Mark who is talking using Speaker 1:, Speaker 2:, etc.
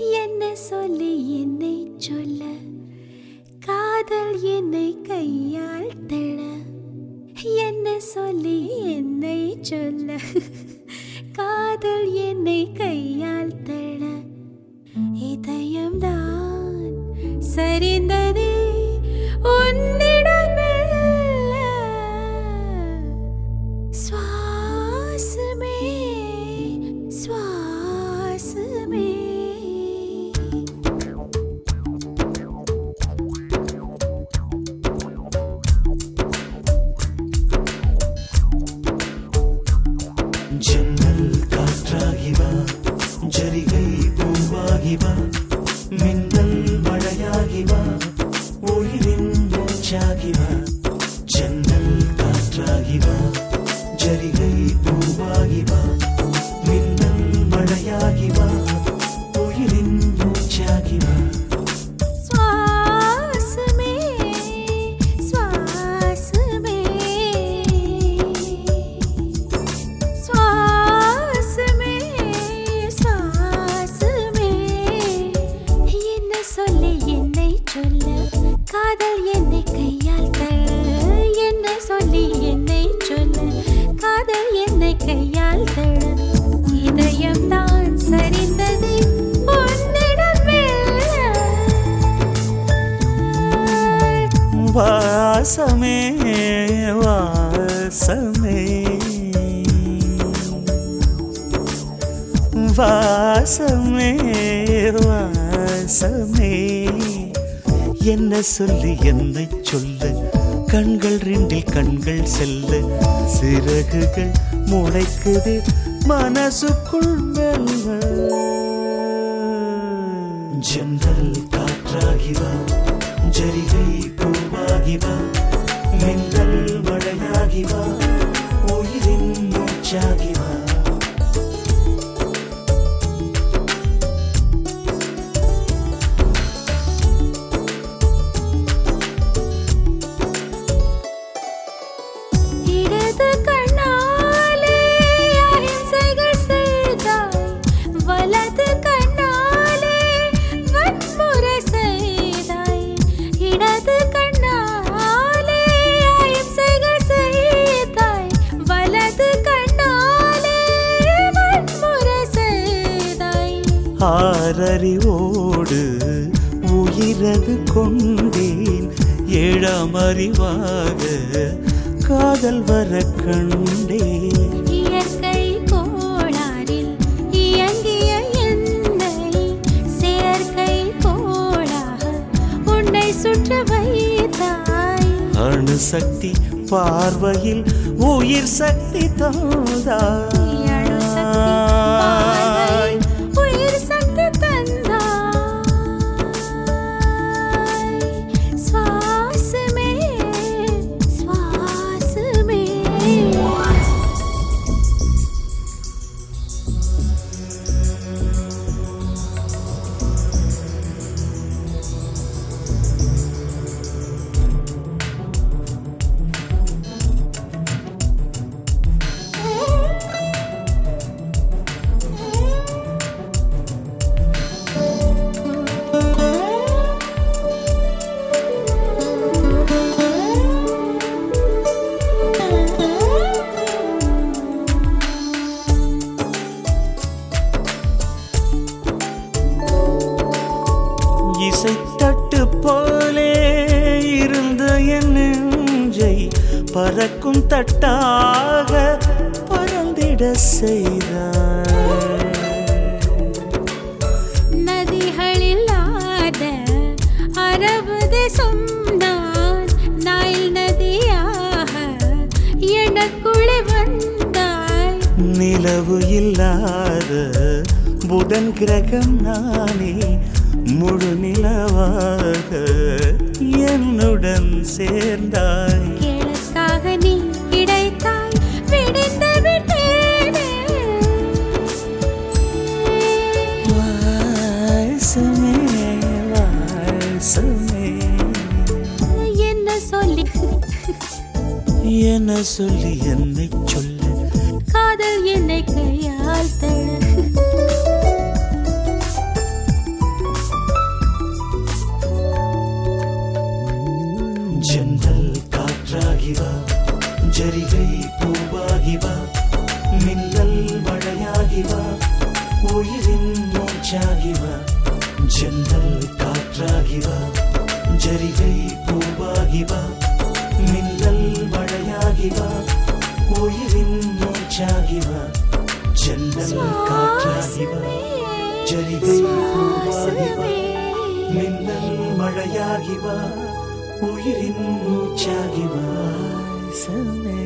Speaker 1: என்ன சொல்லி என்னை சொல்ல? காதல் என்னை கையால் தள்ள. என்ன சொல்லி என்னை சொல்ல? காதல் என்னை கையால் தள்ள. இதயம்தான் சரிந்ததே
Speaker 2: ஜரிகை பூவாகிவா மின்னல் மழையாகிவா உயிரின் மூச்சாகிவா ஜன்னல் காற்றாகிவா ஜரிகை வாசமே. வாசமே வாசமே. என்ன சொல்லி என்னை சொல்ல? கண்கள் ரெண்டில் கண்கள் செல்ல. சிறகுகள் முளைக்குது மனசுக்குள் மெல்ல. ஜன்னல் காற்றாகிவா ஜரிகை பூவாகிவா மின்னல் மழையாகிவா உயிரின் மூச்சாகிவா ஆறறிவோடு உயிரது கொண்டேன். ஏழாம் அறிவாக காதல் வர கண்டேன்.
Speaker 1: இயற்கை கோளாறில் இயங்கிய என்னை செயற்கை கோளாக உன்னை சுற்ற வைத்தாய்.
Speaker 2: அணு சக்தி பார்வையில் உயிர் சக்தி தந்தாய் இசைத்தட்டு போலே இருந்த என் நெஞ்சை பறக்கும் தட்டாக பறந்திட செய்தாய்.
Speaker 1: நதிகளில்லாத அரபு தேசம் நான் நைல் நதியாக எனக்குள்ளே வந்தாய்.
Speaker 2: நிலவு இல்லாத புதன் கிரகம் நானே முழு நிலவாக என்னுடன் சேர்ந்தாய்.
Speaker 1: கிழக்காக நீ கிடைத்தாய் விடிந்து விட்டேனே.
Speaker 2: வாசமே வாசமே
Speaker 1: என்ன சொல்லி?
Speaker 2: என சொல்லி என்னை சொல்ல
Speaker 1: என்னை கையால்
Speaker 2: ஜரிகை பூவாகிவா மின்னல் மழையாகிவா உயிரின் மூச்சாகிவா வா காற்றாகிவா ஜரிகை பூவாகிவா மின்னல் மழையாகிவா உயிரின் மூச்சாகிவா வா காற்றாகிவா ஜரிகை பூவாகிவா மின்னல் மழையாகிவா வா உயிரின் மூச்சாகி வா சமே